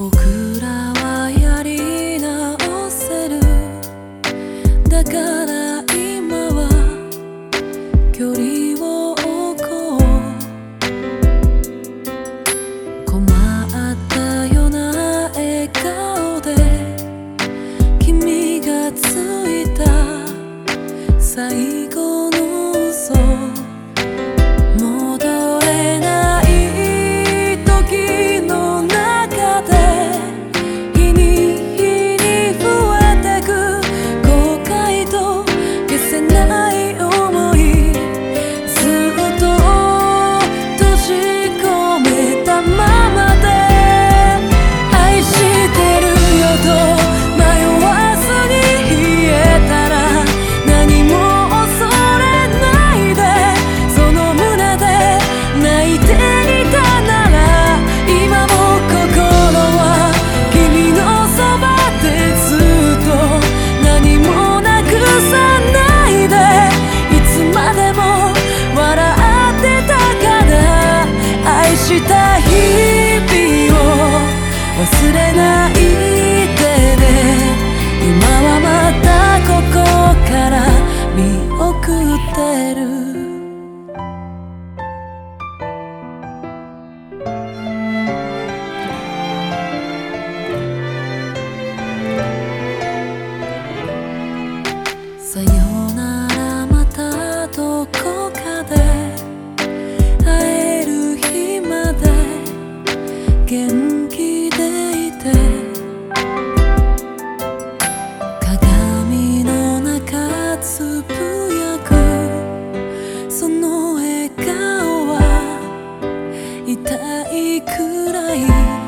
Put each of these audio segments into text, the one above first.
僕らはやり直せる。だから今は距離 ないくらい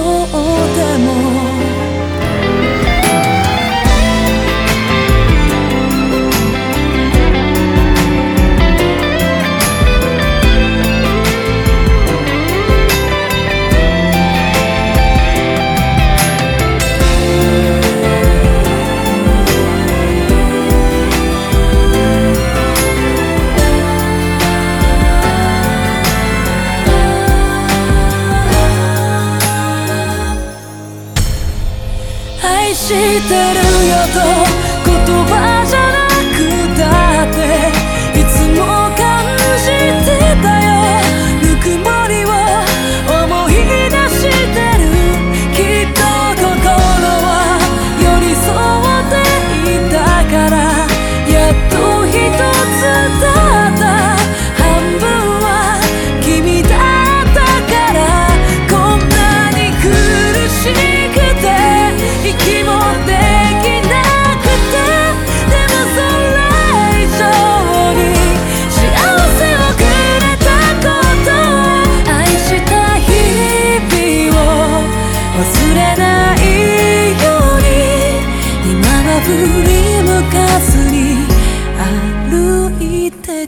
もしてるよと言葉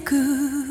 good.